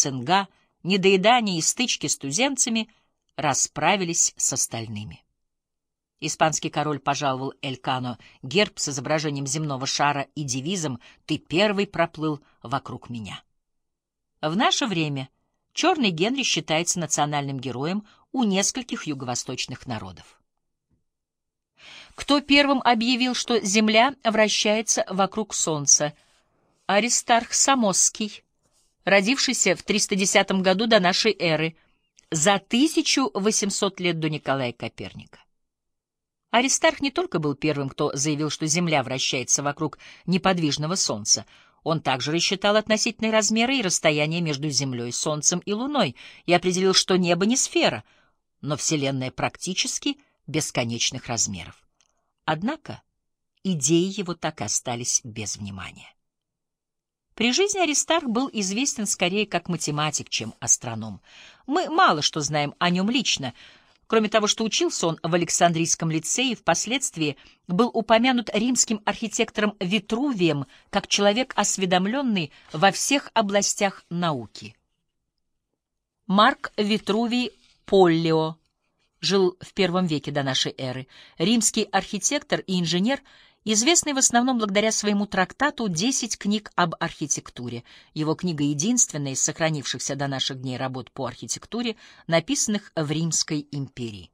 цинга, недоедание и стычки с туземцами расправились с остальными. Испанский король пожаловал Элькано герб с изображением земного шара и девизом «Ты первый проплыл вокруг меня». В наше время черный Генри считается национальным героем у нескольких юго-восточных народов. Кто первым объявил, что Земля вращается вокруг Солнца? Аристарх Самосский, родившийся в 310 году до нашей эры, за 1800 лет до Николая Коперника. Аристарх не только был первым, кто заявил, что Земля вращается вокруг неподвижного Солнца, он также рассчитал относительные размеры и расстояние между Землей, Солнцем и Луной и определил, что небо не сфера, но Вселенная практически бесконечных размеров. Однако идеи его так и остались без внимания. При жизни Аристарх был известен скорее как математик, чем астроном. Мы мало что знаем о нем лично, Кроме того, что учился он в Александрийском лицее и впоследствии был упомянут римским архитектором Витрувием как человек, осведомленный во всех областях науки. Марк Витрувий Поллио жил в первом веке до нашей эры, римский архитектор и инженер – известный в основном благодаря своему трактату «Десять книг об архитектуре». Его книга единственная из сохранившихся до наших дней работ по архитектуре, написанных в Римской империи.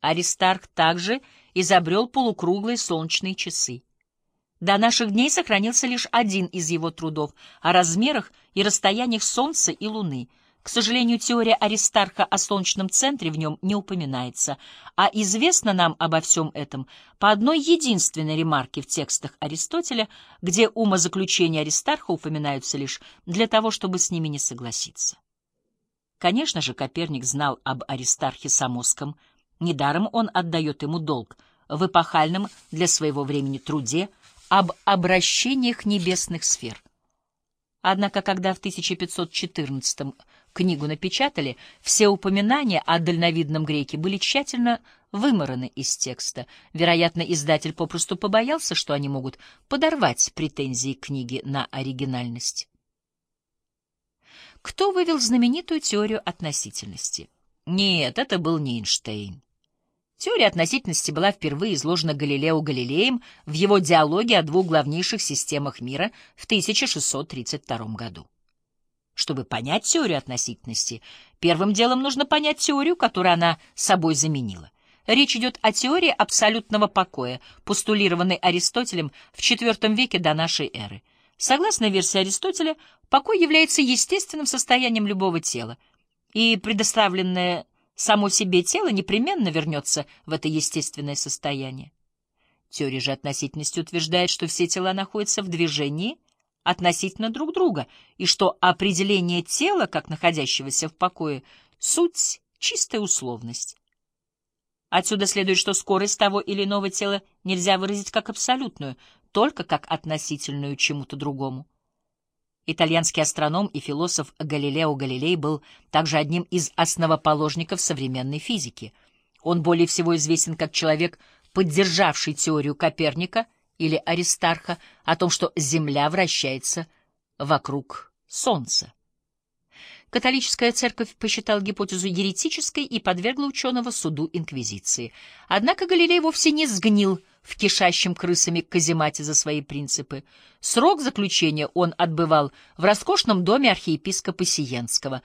Аристарх также изобрел полукруглые солнечные часы. До наших дней сохранился лишь один из его трудов о размерах и расстояниях Солнца и Луны — к сожалению, теория Аристарха о солнечном центре в нем не упоминается, а известно нам обо всем этом по одной единственной ремарке в текстах Аристотеля, где умозаключения Аристарха упоминаются лишь для того, чтобы с ними не согласиться. Конечно же, Коперник знал об Аристархе Самосском, недаром он отдает ему долг в эпохальном для своего времени труде об обращениях небесных сфер. Однако, когда в 1514 книгу напечатали, все упоминания о дальновидном греке были тщательно вымораны из текста. Вероятно, издатель попросту побоялся, что они могут подорвать претензии книги на оригинальность. Кто вывел знаменитую теорию относительности? Нет, это был не Эйнштейн. Теория относительности была впервые изложена Галилео Галилеем в его диалоге о двух главнейших системах мира в 1632 году. Чтобы понять теорию относительности, первым делом нужно понять теорию, которую она собой заменила. Речь идет о теории абсолютного покоя, постулированной Аристотелем в IV веке до нашей эры. Согласно версии Аристотеля, покой является естественным состоянием любого тела, и предоставленное само себе тело непременно вернется в это естественное состояние. Теория же относительности утверждает, что все тела находятся в движении – относительно друг друга, и что определение тела, как находящегося в покое, суть — чистая условность. Отсюда следует, что скорость того или иного тела нельзя выразить как абсолютную, только как относительную чему-то другому. Итальянский астроном и философ Галилео Галилей был также одним из основоположников современной физики. Он более всего известен как человек, поддержавший теорию Коперника — или Аристарха о том, что Земля вращается вокруг Солнца. Католическая церковь посчитала гипотезу еретической и подвергла ученого суду инквизиции. Однако Галилей вовсе не сгнил в кишащем крысами каземате за свои принципы. Срок заключения он отбывал в роскошном доме архиепископа Сиенского,